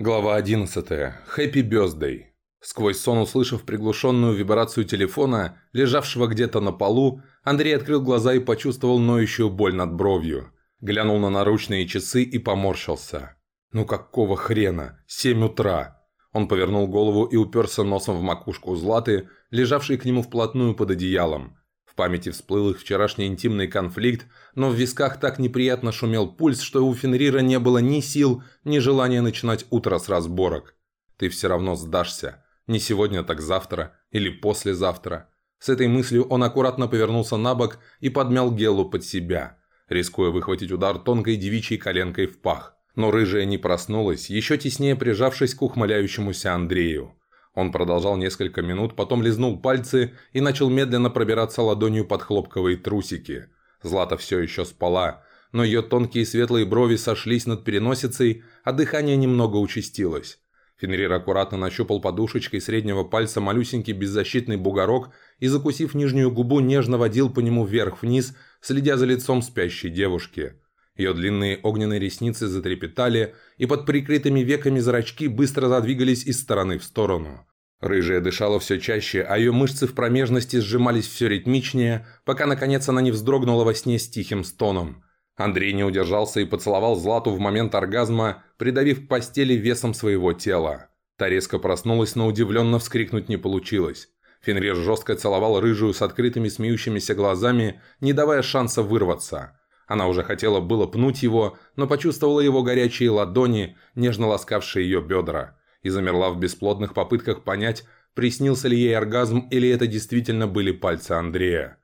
Глава 11. Хэппи Бёздей. Сквозь сон услышав приглушенную вибрацию телефона, лежавшего где-то на полу, Андрей открыл глаза и почувствовал ноющую боль над бровью. Глянул на наручные часы и поморщился. «Ну какого хрена? Семь утра!» Он повернул голову и уперся носом в макушку Златы, лежавшей к нему вплотную под одеялом памяти всплыл их вчерашний интимный конфликт, но в висках так неприятно шумел пульс, что у Фенрира не было ни сил, ни желания начинать утро с разборок. Ты все равно сдашься. Не сегодня, так завтра. Или послезавтра. С этой мыслью он аккуратно повернулся на бок и подмял Геллу под себя, рискуя выхватить удар тонкой девичьей коленкой в пах. Но рыжая не проснулась, еще теснее прижавшись к ухмыляющемуся Андрею. Он продолжал несколько минут, потом лизнул пальцы и начал медленно пробираться ладонью под хлопковые трусики. Злата все еще спала, но ее тонкие светлые брови сошлись над переносицей, а дыхание немного участилось. Фенрир аккуратно нащупал подушечкой среднего пальца малюсенький беззащитный бугорок и, закусив нижнюю губу, нежно водил по нему вверх-вниз, следя за лицом спящей девушки. Ее длинные огненные ресницы затрепетали, и под прикрытыми веками зрачки быстро задвигались из стороны в сторону. Рыжая дышала все чаще, а ее мышцы в промежности сжимались все ритмичнее, пока, наконец, она не вздрогнула во сне с тихим стоном. Андрей не удержался и поцеловал Злату в момент оргазма, придавив к постели весом своего тела. Та резко проснулась, но удивленно вскрикнуть не получилось. Фенрир жестко целовал рыжую с открытыми смеющимися глазами, не давая шанса вырваться. Она уже хотела было пнуть его, но почувствовала его горячие ладони, нежно ласкавшие ее бедра и замерла в бесплодных попытках понять, приснился ли ей оргазм или это действительно были пальцы Андрея.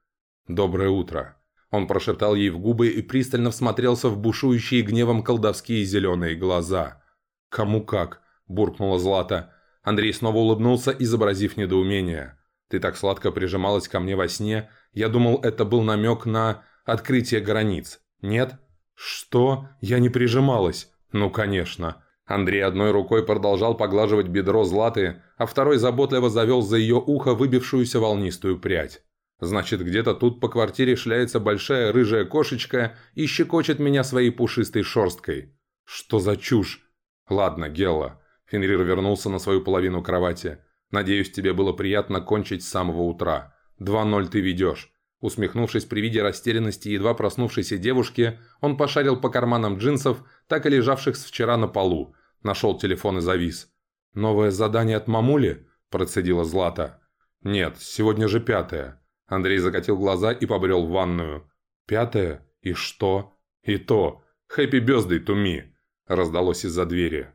«Доброе утро». Он прошептал ей в губы и пристально всмотрелся в бушующие гневом колдовские зеленые глаза. «Кому как?» – буркнула Злата. Андрей снова улыбнулся, изобразив недоумение. «Ты так сладко прижималась ко мне во сне. Я думал, это был намек на открытие границ. Нет?» «Что? Я не прижималась?» «Ну, конечно. Андрей одной рукой продолжал поглаживать бедро Златы, а второй заботливо завел за ее ухо выбившуюся волнистую прядь. «Значит, где-то тут по квартире шляется большая рыжая кошечка и щекочет меня своей пушистой шерсткой. Что за чушь?» «Ладно, Гелла». Фенрир вернулся на свою половину кровати. «Надеюсь, тебе было приятно кончить с самого утра. Два ноль ты ведешь». Усмехнувшись при виде растерянности едва проснувшейся девушки, он пошарил по карманам джинсов, так и лежавших с вчера на полу. Нашел телефон и завис. «Новое задание от мамули?» – процедила Злата. «Нет, сегодня же пятое». Андрей закатил глаза и побрел в ванную. «Пятое? И что?» «И то. Хэппи бездей туми!» – раздалось из-за двери.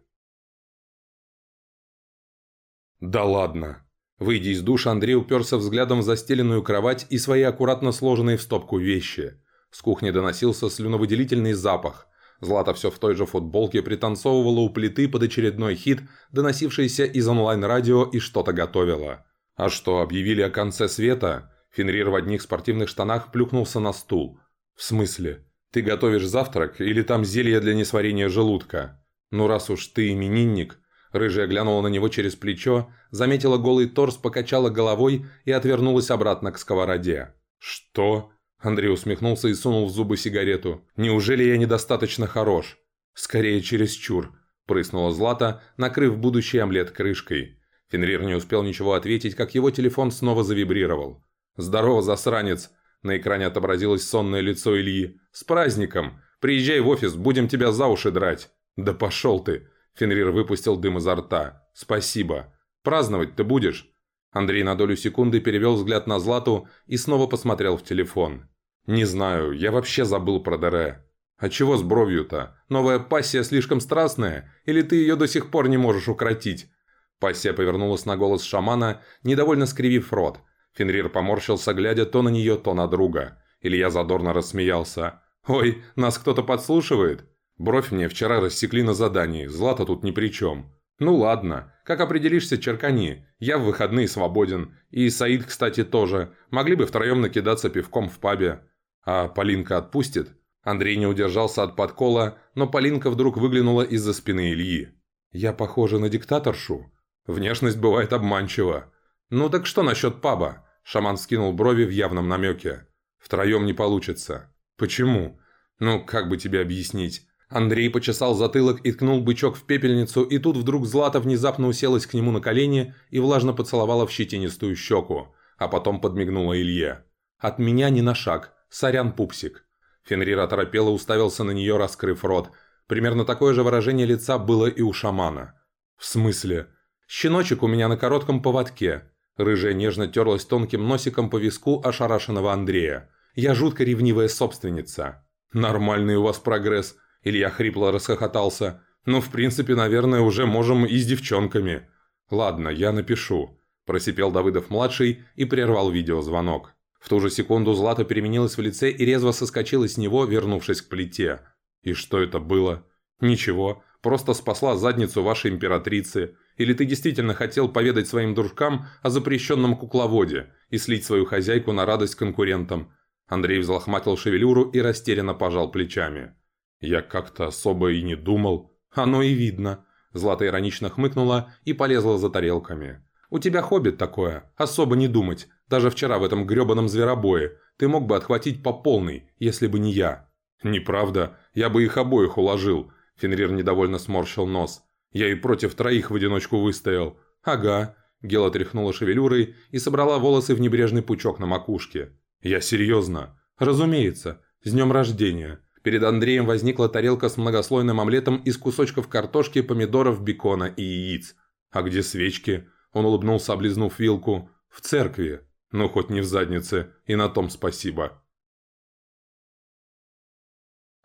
«Да ладно!» Выйдя из душа, Андрей уперся взглядом в застеленную кровать и свои аккуратно сложенные в стопку вещи. С кухни доносился слюновыделительный запах. Злата все в той же футболке пританцовывала у плиты под очередной хит, доносившийся из онлайн-радио и что-то готовила. А что, объявили о конце света? Фенрир в одних спортивных штанах плюхнулся на стул. «В смысле? Ты готовишь завтрак или там зелье для несварения желудка? Ну раз уж ты именинник, Рыжая глянула на него через плечо, заметила голый торс, покачала головой и отвернулась обратно к сковороде. «Что?» Андрей усмехнулся и сунул в зубы сигарету. «Неужели я недостаточно хорош?» «Скорее чересчур», – прыснула Злата, накрыв будущий омлет крышкой. Фенрир не успел ничего ответить, как его телефон снова завибрировал. «Здорово, засранец!» На экране отобразилось сонное лицо Ильи. «С праздником! Приезжай в офис, будем тебя за уши драть!» «Да пошел ты!» Фенрир выпустил дым изо рта. «Спасибо. Праздновать ты будешь?» Андрей на долю секунды перевел взгляд на Злату и снова посмотрел в телефон. «Не знаю, я вообще забыл про Дере. А чего с бровью-то? Новая пассия слишком страстная? Или ты ее до сих пор не можешь укротить?» Пассия повернулась на голос шамана, недовольно скривив рот. Фенрир поморщился, глядя то на нее, то на друга. Илья задорно рассмеялся. «Ой, нас кто-то подслушивает?» Бровь мне вчера рассекли на задании, Злата тут ни при чем. Ну ладно, как определишься, черкани. Я в выходные свободен. И Саид, кстати, тоже. Могли бы втроем накидаться пивком в пабе. А Полинка отпустит? Андрей не удержался от подкола, но Полинка вдруг выглянула из-за спины Ильи. «Я похожа на диктаторшу?» «Внешность бывает обманчива». «Ну так что насчет паба?» Шаман скинул брови в явном намеке. «Втроем не получится». «Почему?» «Ну, как бы тебе объяснить? Андрей почесал затылок и ткнул бычок в пепельницу, и тут вдруг Злата внезапно уселась к нему на колени и влажно поцеловала в щетинистую щеку, а потом подмигнула Илье. «От меня ни на шаг. Сорян, пупсик». Фенрир оторопело уставился на нее, раскрыв рот. Примерно такое же выражение лица было и у шамана. «В смысле?» «Щеночек у меня на коротком поводке». Рыжая нежно терлась тонким носиком по виску ошарашенного Андрея. «Я жутко ревнивая собственница». «Нормальный у вас прогресс», Илья хрипло расхохотался. «Ну, в принципе, наверное, уже можем и с девчонками». «Ладно, я напишу», – просипел Давыдов-младший и прервал видеозвонок. В ту же секунду Злата переменилась в лице и резво соскочила с него, вернувшись к плите. «И что это было?» «Ничего, просто спасла задницу вашей императрицы. Или ты действительно хотел поведать своим дружкам о запрещенном кукловоде и слить свою хозяйку на радость конкурентам?» Андрей взлохматил шевелюру и растерянно пожал плечами. «Я как-то особо и не думал. Оно и видно». Злата иронично хмыкнула и полезла за тарелками. «У тебя хобби такое, особо не думать. Даже вчера в этом грёбаном зверобое ты мог бы отхватить по полной, если бы не я». «Неправда, я бы их обоих уложил», – Фенрир недовольно сморщил нос. «Я и против троих в одиночку выстоял». «Ага», – Гела тряхнула шевелюрой и собрала волосы в небрежный пучок на макушке. «Я серьезно». «Разумеется. С днем рождения». Перед Андреем возникла тарелка с многослойным омлетом из кусочков картошки, помидоров, бекона и яиц. «А где свечки?» Он улыбнулся, облизнув вилку. «В церкви. Ну, хоть не в заднице. И на том спасибо».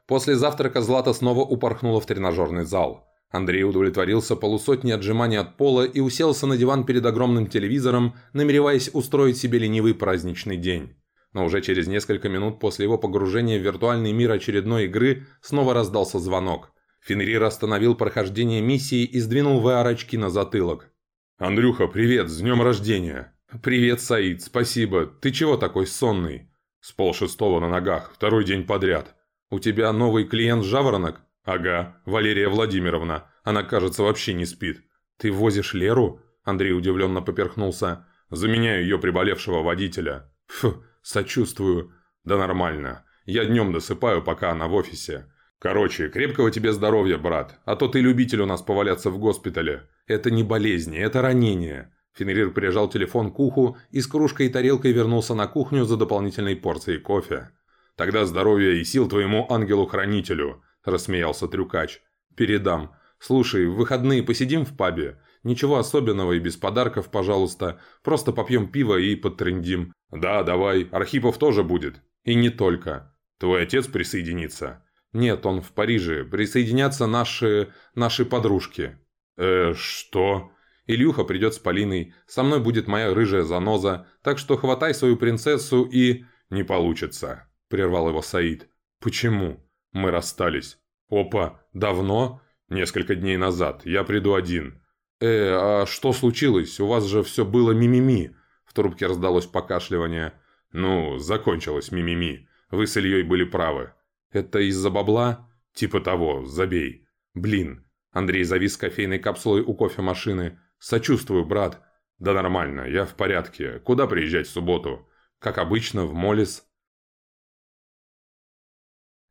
После завтрака Злата снова упорхнула в тренажерный зал. Андрей удовлетворился полусотней отжиманий от пола и уселся на диван перед огромным телевизором, намереваясь устроить себе ленивый праздничный день но уже через несколько минут после его погружения в виртуальный мир очередной игры снова раздался звонок. Фенрир остановил прохождение миссии и сдвинул VR-очки на затылок. «Андрюха, привет, с днем рождения!» «Привет, Саид, спасибо. Ты чего такой сонный?» «С полшестого на ногах, второй день подряд. У тебя новый клиент Жаворонок?» «Ага, Валерия Владимировна. Она, кажется, вообще не спит». «Ты возишь Леру?» Андрей удивленно поперхнулся. «Заменяю ее приболевшего водителя». «Фу, «Сочувствую». «Да нормально. Я днем досыпаю, пока она в офисе. Короче, крепкого тебе здоровья, брат. А то ты любитель у нас поваляться в госпитале. Это не болезни, это ранение». Фенрир прижал телефон к уху и с кружкой и тарелкой вернулся на кухню за дополнительной порцией кофе. «Тогда здоровья и сил твоему ангелу-хранителю», – рассмеялся трюкач. «Передам. Слушай, в выходные посидим в пабе. Ничего особенного и без подарков, пожалуйста. Просто попьем пиво и подтрендим. Да, давай. Архипов тоже будет. И не только. Твой отец присоединится? Нет, он в Париже. Присоединятся наши... наши подружки. Э, что? Ильюха придет с Полиной. Со мной будет моя рыжая заноза. Так что хватай свою принцессу и... Не получится. Прервал его Саид. Почему? Мы расстались. Опа, давно? Несколько дней назад. Я приду один. «Э, а что случилось? У вас же все было мимими!» В трубке раздалось покашливание. «Ну, закончилось мимими. Вы с Ильей были правы». «Это из-за бабла?» «Типа того, забей». «Блин». Андрей завис кофейной капсулой у кофемашины. «Сочувствую, брат». «Да нормально, я в порядке. Куда приезжать в субботу?» «Как обычно, в Молис».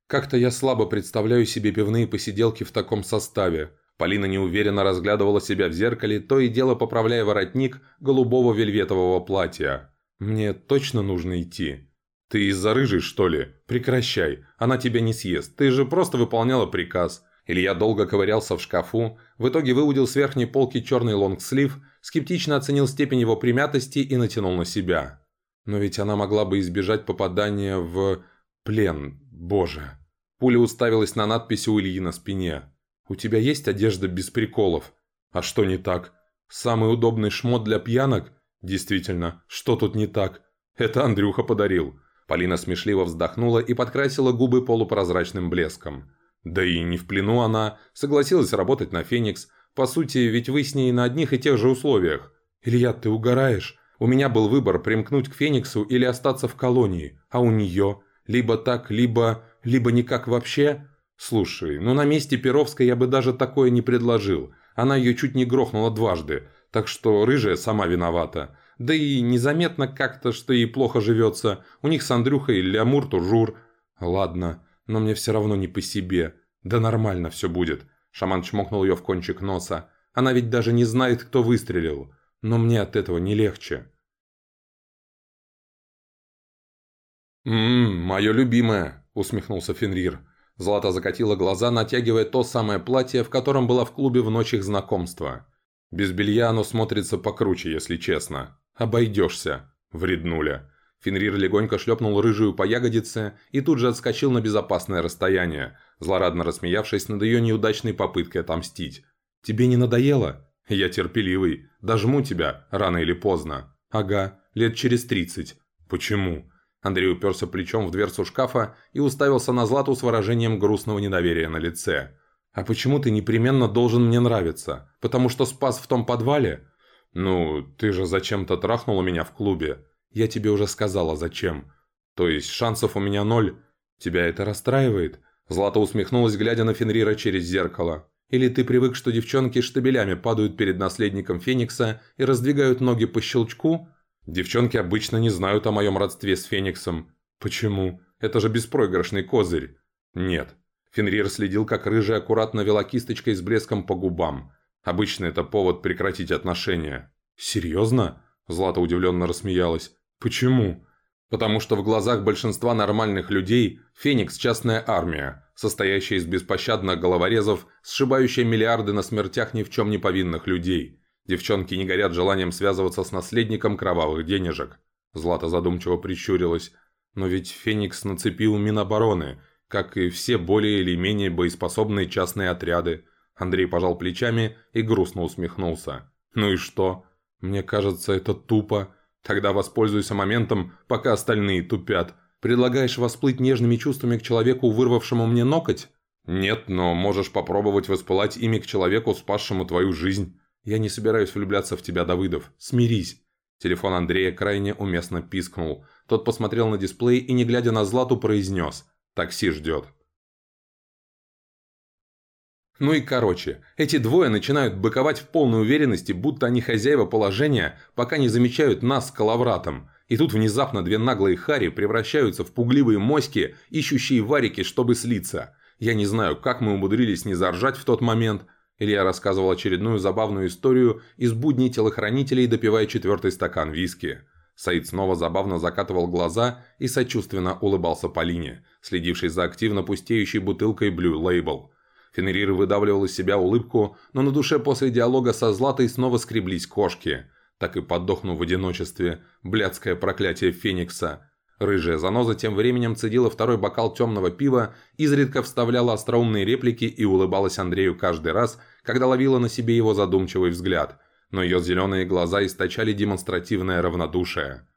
Как-то я слабо представляю себе пивные посиделки в таком составе. Полина неуверенно разглядывала себя в зеркале, то и дело поправляя воротник голубого вельветового платья. «Мне точно нужно идти?» «Ты из-за рыжей, что ли? Прекращай, она тебя не съест, ты же просто выполняла приказ». Илья долго ковырялся в шкафу, в итоге выудил с верхней полки черный лонгслив, скептично оценил степень его примятости и натянул на себя. Но ведь она могла бы избежать попадания в... плен, боже. Пуля уставилась на надпись у Ильи на спине. «У тебя есть одежда без приколов?» «А что не так?» «Самый удобный шмот для пьянок?» «Действительно, что тут не так?» «Это Андрюха подарил». Полина смешливо вздохнула и подкрасила губы полупрозрачным блеском. «Да и не в плену она. Согласилась работать на «Феникс». По сути, ведь вы с ней на одних и тех же условиях. Илья, ты угораешь. У меня был выбор примкнуть к «Фениксу» или остаться в колонии. А у нее? Либо так, либо... либо никак вообще. «Слушай, ну на месте Перовской я бы даже такое не предложил. Она ее чуть не грохнула дважды, так что рыжая сама виновата. Да и незаметно как-то, что ей плохо живется. У них с Андрюхой лямур жур. Ладно, но мне все равно не по себе. «Да нормально все будет», – шаман чмокнул ее в кончик носа. «Она ведь даже не знает, кто выстрелил. Но мне от этого не легче». «Ммм, мое любимое», – усмехнулся Фенрир. Злата закатила глаза, натягивая то самое платье, в котором была в клубе в ночь их знакомства. Без белья оно смотрится покруче, если честно. Обойдешься, вреднуля. Фенрир легонько шлепнул рыжую по ягодице и тут же отскочил на безопасное расстояние, злорадно рассмеявшись над ее неудачной попыткой отомстить. «Тебе не надоело? Я терпеливый. Дожму тебя, рано или поздно. Ага, лет через тридцать. Почему?» Андрей уперся плечом в дверцу шкафа и уставился на Злату с выражением грустного недоверия на лице. «А почему ты непременно должен мне нравиться? Потому что спас в том подвале?» «Ну, ты же зачем-то трахнула меня в клубе. Я тебе уже сказала, зачем. То есть шансов у меня ноль. Тебя это расстраивает?» Злата усмехнулась, глядя на Фенрира через зеркало. «Или ты привык, что девчонки штабелями падают перед наследником Феникса и раздвигают ноги по щелчку?» Девчонки обычно не знают о моем родстве с Фениксом. Почему? Это же беспроигрышный козырь. Нет. Фенрир следил, как рыжая аккуратно вела кисточкой с блеском по губам. Обычно это повод прекратить отношения. Серьезно? Злата удивленно рассмеялась. Почему? Потому что в глазах большинства нормальных людей Феникс – частная армия, состоящая из беспощадных головорезов, сшибающая миллиарды на смертях ни в чем не повинных людей – Девчонки не горят желанием связываться с наследником кровавых денежек. Злата задумчиво прищурилась. Но ведь Феникс нацепил Минобороны, как и все более или менее боеспособные частные отряды. Андрей пожал плечами и грустно усмехнулся. «Ну и что? Мне кажется, это тупо. Тогда воспользуйся моментом, пока остальные тупят. Предлагаешь восплыть нежными чувствами к человеку, вырвавшему мне ноготь?» «Нет, но можешь попробовать воспылать ими к человеку, спасшему твою жизнь. «Я не собираюсь влюбляться в тебя, Давыдов. Смирись!» Телефон Андрея крайне уместно пискнул. Тот посмотрел на дисплей и, не глядя на Злату, произнес «Такси ждет». Ну и короче, эти двое начинают быковать в полной уверенности, будто они хозяева положения, пока не замечают нас с Калавратом. И тут внезапно две наглые хари превращаются в пугливые моськи, ищущие варики, чтобы слиться. Я не знаю, как мы умудрились не заржать в тот момент, Илья рассказывал очередную забавную историю из будней телохранителей, допивая четвертый стакан виски. Саид снова забавно закатывал глаза и сочувственно улыбался Полине, следившей за активно пустеющей бутылкой Blue Label. Фенрир выдавливал из себя улыбку, но на душе после диалога со Златой снова скреблись кошки. Так и подохну в одиночестве. Блядское проклятие Феникса. Рыжая заноза тем временем цедила второй бокал темного пива, изредка вставляла остроумные реплики и улыбалась Андрею каждый раз, когда ловила на себе его задумчивый взгляд, но ее зеленые глаза источали демонстративное равнодушие.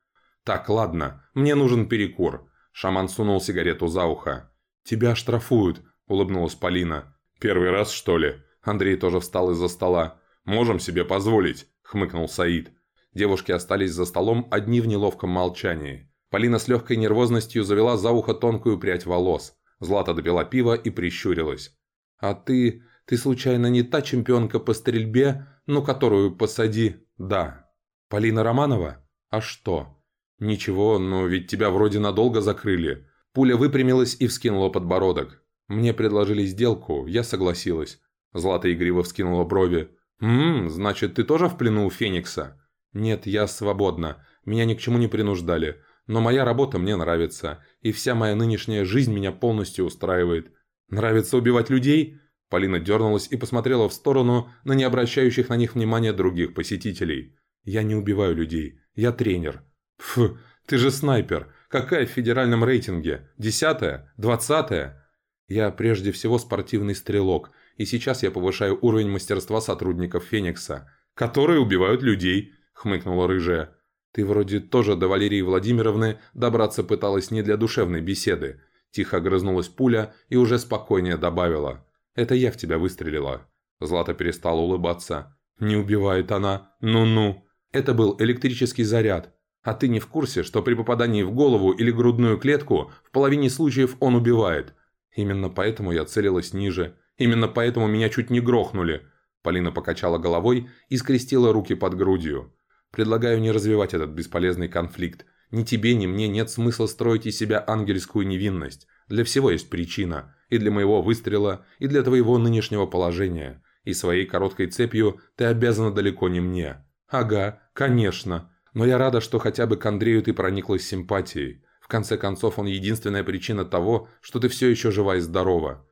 «Так, ладно, мне нужен перекур». Шаман сунул сигарету за ухо. «Тебя штрафуют», – улыбнулась Полина. «Первый раз, что ли?» Андрей тоже встал из-за стола. «Можем себе позволить», – хмыкнул Саид. Девушки остались за столом одни в неловком молчании. Полина с легкой нервозностью завела за ухо тонкую прядь волос. Злата допила пиво и прищурилась. «А ты... Ты случайно не та чемпионка по стрельбе, ну, которую посади?» «Да». «Полина Романова? А что?» «Ничего, но ведь тебя вроде надолго закрыли». Пуля выпрямилась и вскинула подбородок. «Мне предложили сделку, я согласилась». Злата игриво вскинула брови. «Ммм, значит, ты тоже в плену у Феникса?» «Нет, я свободна. Меня ни к чему не принуждали. Но моя работа мне нравится, и вся моя нынешняя жизнь меня полностью устраивает. Нравится убивать людей?» Полина дернулась и посмотрела в сторону на не обращающих на них внимания других посетителей. «Я не убиваю людей. Я тренер». «Фу, ты же снайпер. Какая в федеральном рейтинге? Десятая? Двадцатая?» «Я прежде всего спортивный стрелок, и сейчас я повышаю уровень мастерства сотрудников Феникса». «Которые убивают людей», — хмыкнула рыжая. «Ты вроде тоже до Валерии Владимировны добраться пыталась не для душевной беседы». Тихо огрызнулась пуля и уже спокойнее добавила. «Это я в тебя выстрелила». Злата перестала улыбаться. «Не убивает она. Ну-ну». Это был электрический заряд. А ты не в курсе, что при попадании в голову или грудную клетку в половине случаев он убивает? Именно поэтому я целилась ниже. Именно поэтому меня чуть не грохнули. Полина покачала головой и скрестила руки под грудью. Предлагаю не развивать этот бесполезный конфликт. Ни тебе, ни мне нет смысла строить из себя ангельскую невинность. Для всего есть причина. И для моего выстрела, и для твоего нынешнего положения. И своей короткой цепью ты обязана далеко не мне. Ага, конечно. Но я рада, что хотя бы к Андрею ты прониклась симпатией. В конце концов, он единственная причина того, что ты все еще жива и здорова.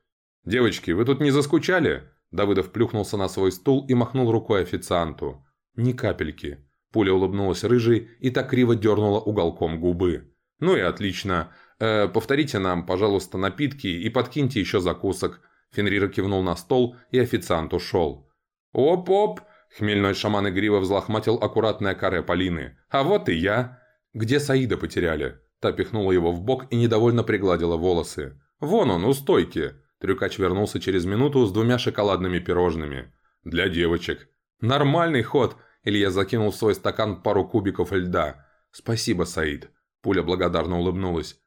«Девочки, вы тут не заскучали?» Давыдов плюхнулся на свой стул и махнул рукой официанту. «Ни капельки». Пуля улыбнулась рыжей и так криво дернула уголком губы. «Ну и отлично. Э, повторите нам, пожалуйста, напитки и подкиньте еще закусок». Фенрир кивнул на стол, и официант ушел. «Оп-оп!» Хмельной шаман игриво взлохматил аккуратное каре Полины. «А вот и я!» «Где Саида потеряли?» Та пихнула его в бок и недовольно пригладила волосы. «Вон он, у стойки!» Трюкач вернулся через минуту с двумя шоколадными пирожными. «Для девочек». «Нормальный ход!» Илья закинул в свой стакан пару кубиков льда. «Спасибо, Саид». Пуля благодарно улыбнулась.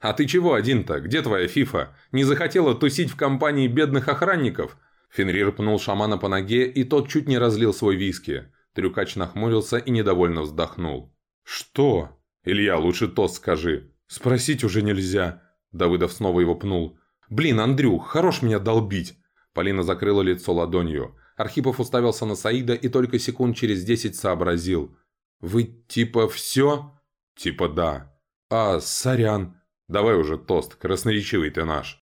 «А ты чего один-то? Где твоя фифа? Не захотела тусить в компании бедных охранников?» Фенрир пнул шамана по ноге, и тот чуть не разлил свой виски. Трюкач нахмурился и недовольно вздохнул. «Что?» «Илья, лучше тост скажи». «Спросить уже нельзя». Давыдов снова его пнул. «Блин, Андрюх, хорош меня долбить!» Полина закрыла лицо ладонью. Архипов уставился на Саида и только секунд через десять сообразил. «Вы типа все?» «Типа да». «А, сорян». «Давай уже тост, красноречивый ты наш».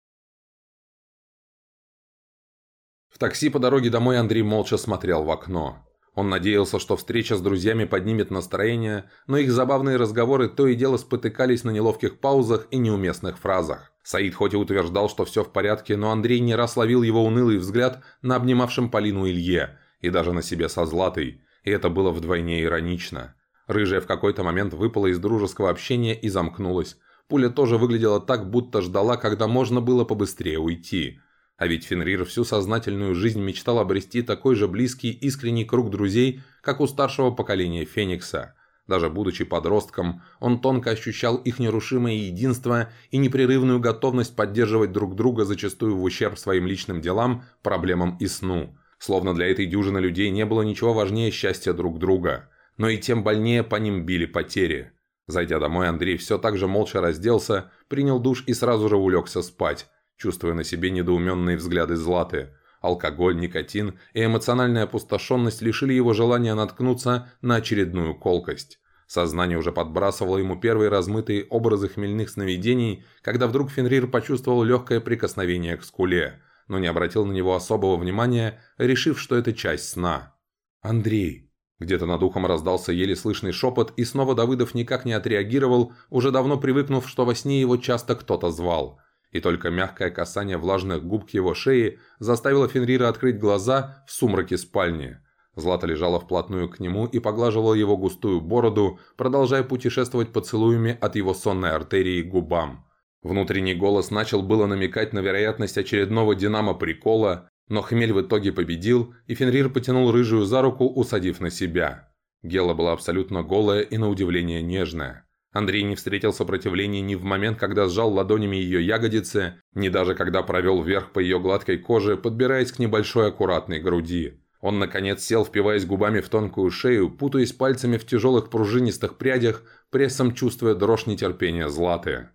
В такси по дороге домой Андрей молча смотрел в окно. Он надеялся, что встреча с друзьями поднимет настроение, но их забавные разговоры то и дело спотыкались на неловких паузах и неуместных фразах. Саид хоть и утверждал, что все в порядке, но Андрей не раз ловил его унылый взгляд на обнимавшем Полину Илье, и даже на себе со Златой, и это было вдвойне иронично. Рыжая в какой-то момент выпала из дружеского общения и замкнулась. Пуля тоже выглядела так, будто ждала, когда можно было побыстрее уйти – а ведь Фенрир всю сознательную жизнь мечтал обрести такой же близкий искренний круг друзей, как у старшего поколения Феникса. Даже будучи подростком, он тонко ощущал их нерушимое единство и непрерывную готовность поддерживать друг друга зачастую в ущерб своим личным делам, проблемам и сну. Словно для этой дюжины людей не было ничего важнее счастья друг друга. Но и тем больнее по ним били потери. Зайдя домой, Андрей все так же молча разделся, принял душ и сразу же улегся спать, чувствуя на себе недоуменные взгляды Златы. Алкоголь, никотин и эмоциональная опустошенность лишили его желания наткнуться на очередную колкость. Сознание уже подбрасывало ему первые размытые образы хмельных сновидений, когда вдруг Фенрир почувствовал легкое прикосновение к скуле, но не обратил на него особого внимания, решив, что это часть сна. «Андрей!» Где-то над ухом раздался еле слышный шепот, и снова Давыдов никак не отреагировал, уже давно привыкнув, что во сне его часто кто-то звал – и только мягкое касание влажных губ к его шее заставило Фенрира открыть глаза в сумраке спальни. Злата лежала вплотную к нему и поглаживала его густую бороду, продолжая путешествовать поцелуями от его сонной артерии к губам. Внутренний голос начал было намекать на вероятность очередного динамо-прикола, но хмель в итоге победил, и Фенрир потянул рыжую за руку, усадив на себя. Гела была абсолютно голая и на удивление нежная. Андрей не встретил сопротивления ни в момент, когда сжал ладонями ее ягодицы, ни даже когда провел вверх по ее гладкой коже, подбираясь к небольшой аккуратной груди. Он, наконец, сел, впиваясь губами в тонкую шею, путаясь пальцами в тяжелых пружинистых прядях, прессом чувствуя дрожь нетерпения Златы.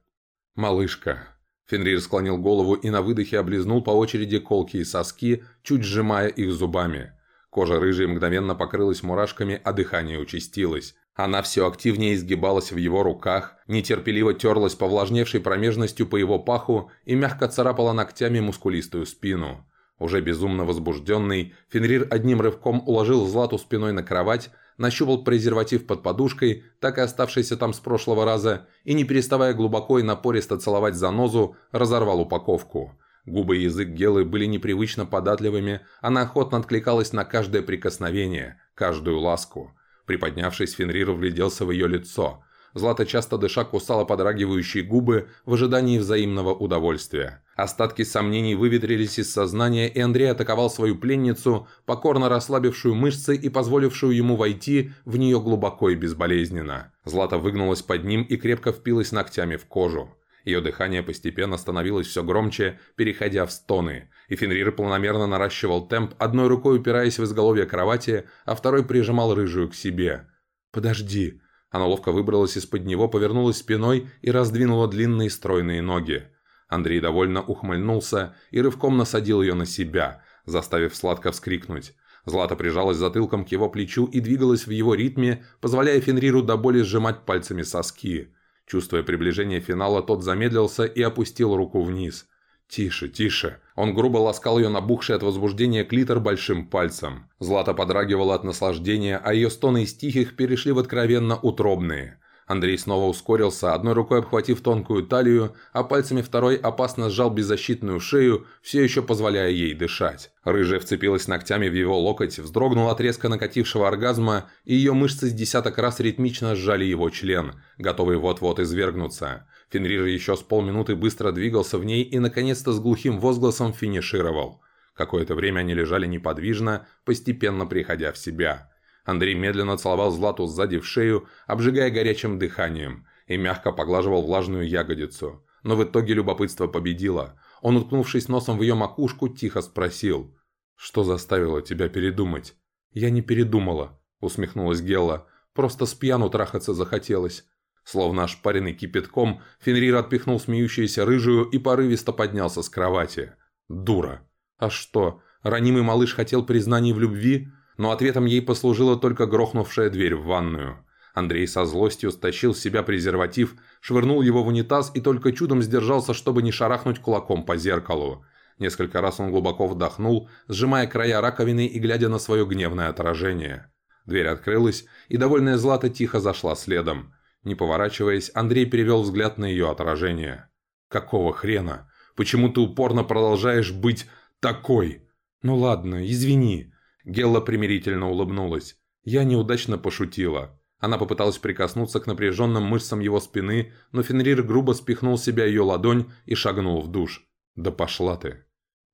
«Малышка». Фенрир склонил голову и на выдохе облизнул по очереди колки и соски, чуть сжимая их зубами. Кожа рыжей мгновенно покрылась мурашками, а дыхание участилось. Она все активнее изгибалась в его руках, нетерпеливо терлась повлажневшей промежностью по его паху и мягко царапала ногтями мускулистую спину. Уже безумно возбужденный, Фенрир одним рывком уложил Злату спиной на кровать, нащупал презерватив под подушкой, так и оставшийся там с прошлого раза, и, не переставая глубоко и напористо целовать занозу, разорвал упаковку. Губы и язык Гелы были непривычно податливыми, она охотно откликалась на каждое прикосновение, каждую ласку – Приподнявшись, Фенрир вгляделся в ее лицо. Злата часто дыша кусала подрагивающие губы в ожидании взаимного удовольствия. Остатки сомнений выветрились из сознания, и Андрей атаковал свою пленницу, покорно расслабившую мышцы и позволившую ему войти в нее глубоко и безболезненно. Злата выгнулась под ним и крепко впилась ногтями в кожу. Ее дыхание постепенно становилось все громче, переходя в стоны, и Фенрир планомерно наращивал темп, одной рукой упираясь в изголовье кровати, а второй прижимал рыжую к себе. «Подожди!» Она ловко выбралась из-под него, повернулась спиной и раздвинула длинные стройные ноги. Андрей довольно ухмыльнулся и рывком насадил ее на себя, заставив сладко вскрикнуть. Злата прижалась затылком к его плечу и двигалась в его ритме, позволяя Фенриру до боли сжимать пальцами соски. Чувствуя приближение финала, тот замедлился и опустил руку вниз. «Тише, тише!» Он грубо ласкал ее набухший от возбуждения клитор большим пальцем. Злата подрагивала от наслаждения, а ее стоны из тихих перешли в откровенно утробные. Андрей снова ускорился, одной рукой обхватив тонкую талию, а пальцами второй опасно сжал беззащитную шею, все еще позволяя ей дышать. Рыжая вцепилась ногтями в его локоть, вздрогнула от резко накатившего оргазма, и ее мышцы с десяток раз ритмично сжали его член, готовый вот-вот извергнуться. Фенрир еще с полминуты быстро двигался в ней и, наконец-то, с глухим возгласом финишировал. Какое-то время они лежали неподвижно, постепенно приходя в себя. Андрей медленно целовал Злату сзади в шею, обжигая горячим дыханием, и мягко поглаживал влажную ягодицу. Но в итоге любопытство победило. Он, уткнувшись носом в ее макушку, тихо спросил. «Что заставило тебя передумать?» «Я не передумала», — усмехнулась Гелла. «Просто с пьяну трахаться захотелось». Словно ошпаренный кипятком, Фенрир отпихнул смеющуюся рыжую и порывисто поднялся с кровати. «Дура!» «А что, ранимый малыш хотел признаний в любви?» Но ответом ей послужила только грохнувшая дверь в ванную. Андрей со злостью стащил с себя презерватив, швырнул его в унитаз и только чудом сдержался, чтобы не шарахнуть кулаком по зеркалу. Несколько раз он глубоко вдохнул, сжимая края раковины и глядя на свое гневное отражение. Дверь открылась, и довольная Злата тихо зашла следом. Не поворачиваясь, Андрей перевел взгляд на ее отражение. «Какого хрена? Почему ты упорно продолжаешь быть такой?» «Ну ладно, извини», Гелла примирительно улыбнулась. Я неудачно пошутила. Она попыталась прикоснуться к напряженным мышцам его спины, но Фенрир грубо спихнул с себя ее ладонь и шагнул в душ. «Да пошла ты!»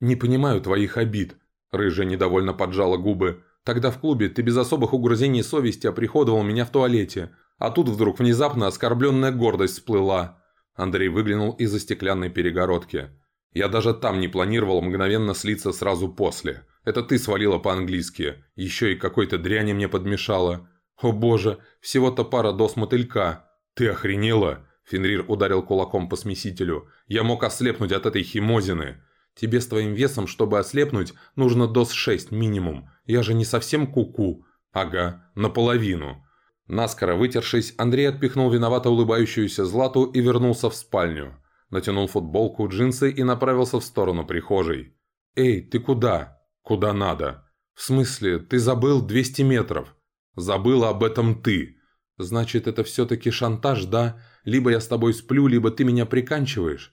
«Не понимаю твоих обид», – рыжая недовольно поджала губы. «Тогда в клубе ты без особых угрызений совести оприходовал меня в туалете, а тут вдруг внезапно оскорбленная гордость всплыла». Андрей выглянул из-за стеклянной перегородки. «Я даже там не планировал мгновенно слиться сразу после. Это ты свалила по-английски. Еще и какой-то дряни мне подмешала. О боже, всего-то пара доз мотылька. Ты охренела?» Фенрир ударил кулаком по смесителю. «Я мог ослепнуть от этой химозины. Тебе с твоим весом, чтобы ослепнуть, нужно доз 6 минимум. Я же не совсем куку. -ку. Ага, наполовину». Наскоро вытершись, Андрей отпихнул виновато улыбающуюся Злату и вернулся в спальню. Натянул футболку, джинсы и направился в сторону прихожей. «Эй, ты куда?» «Куда надо?» «В смысле, ты забыл 200 метров?» «Забыла об этом ты!» «Значит, это все-таки шантаж, да? Либо я с тобой сплю, либо ты меня приканчиваешь?»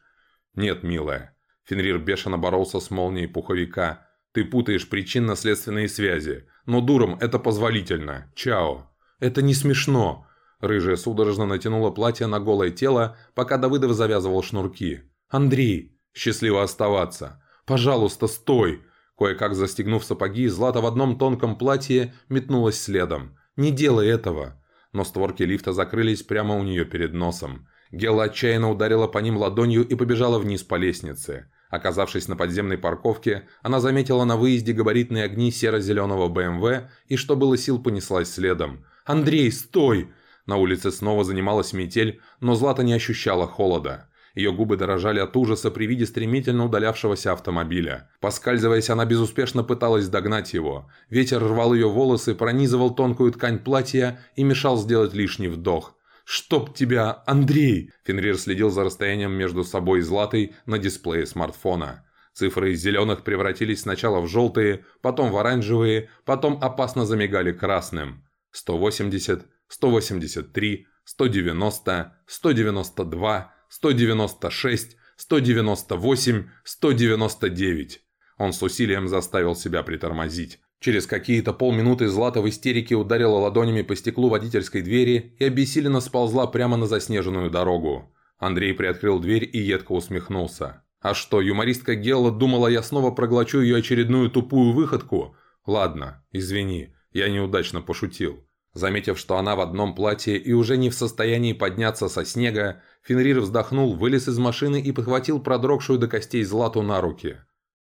«Нет, милая». Фенрир бешено боролся с молнией пуховика. «Ты путаешь причинно-следственные связи. Но дуром это позволительно. Чао!» «Это не смешно!» Рыжая судорожно натянула платье на голое тело, пока Давыдов завязывал шнурки. «Андрей! Счастливо оставаться! Пожалуйста, стой!» Кое-как застегнув сапоги, Злата в одном тонком платье метнулась следом. «Не делай этого!» Но створки лифта закрылись прямо у нее перед носом. Гела отчаянно ударила по ним ладонью и побежала вниз по лестнице. Оказавшись на подземной парковке, она заметила на выезде габаритные огни серо-зеленого БМВ и, что было сил, понеслась следом. «Андрей, стой!» На улице снова занималась метель, но Злата не ощущала холода. Ее губы дорожали от ужаса при виде стремительно удалявшегося автомобиля. Поскальзываясь, она безуспешно пыталась догнать его. Ветер рвал ее волосы, пронизывал тонкую ткань платья и мешал сделать лишний вдох. «Чтоб тебя, Андрей!» Фенрир следил за расстоянием между собой и Златой на дисплее смартфона. Цифры из зеленых превратились сначала в желтые, потом в оранжевые, потом опасно замигали красным. 180, 183, 190, 192, 196, 198, 199. Он с усилием заставил себя притормозить. Через какие-то полминуты Злата в истерике ударила ладонями по стеклу водительской двери и обессиленно сползла прямо на заснеженную дорогу. Андрей приоткрыл дверь и едко усмехнулся. «А что, юмористка Гелла думала, я снова проглочу ее очередную тупую выходку? Ладно, извини, я неудачно пошутил». Заметив, что она в одном платье и уже не в состоянии подняться со снега, Фенрир вздохнул, вылез из машины и подхватил продрогшую до костей Злату на руки.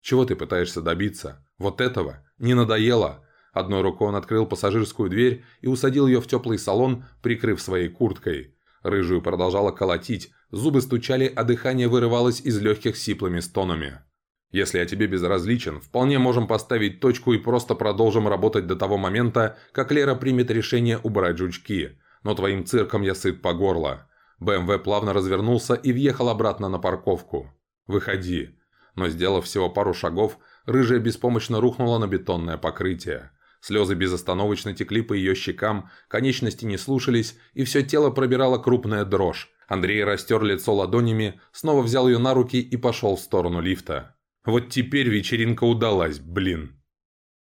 «Чего ты пытаешься добиться? Вот этого? Не надоело?» Одной рукой он открыл пассажирскую дверь и усадил ее в теплый салон, прикрыв своей курткой. Рыжую продолжала колотить, зубы стучали, а дыхание вырывалось из легких сиплыми стонами. «Если я тебе безразличен, вполне можем поставить точку и просто продолжим работать до того момента, как Лера примет решение убрать жучки. Но твоим цирком я сыт по горло». БМВ плавно развернулся и въехал обратно на парковку. «Выходи». Но сделав всего пару шагов, рыжая беспомощно рухнула на бетонное покрытие. Слезы безостановочно текли по ее щекам, конечности не слушались, и все тело пробирала крупная дрожь. Андрей растер лицо ладонями, снова взял ее на руки и пошел в сторону лифта. Вот теперь вечеринка удалась, блин.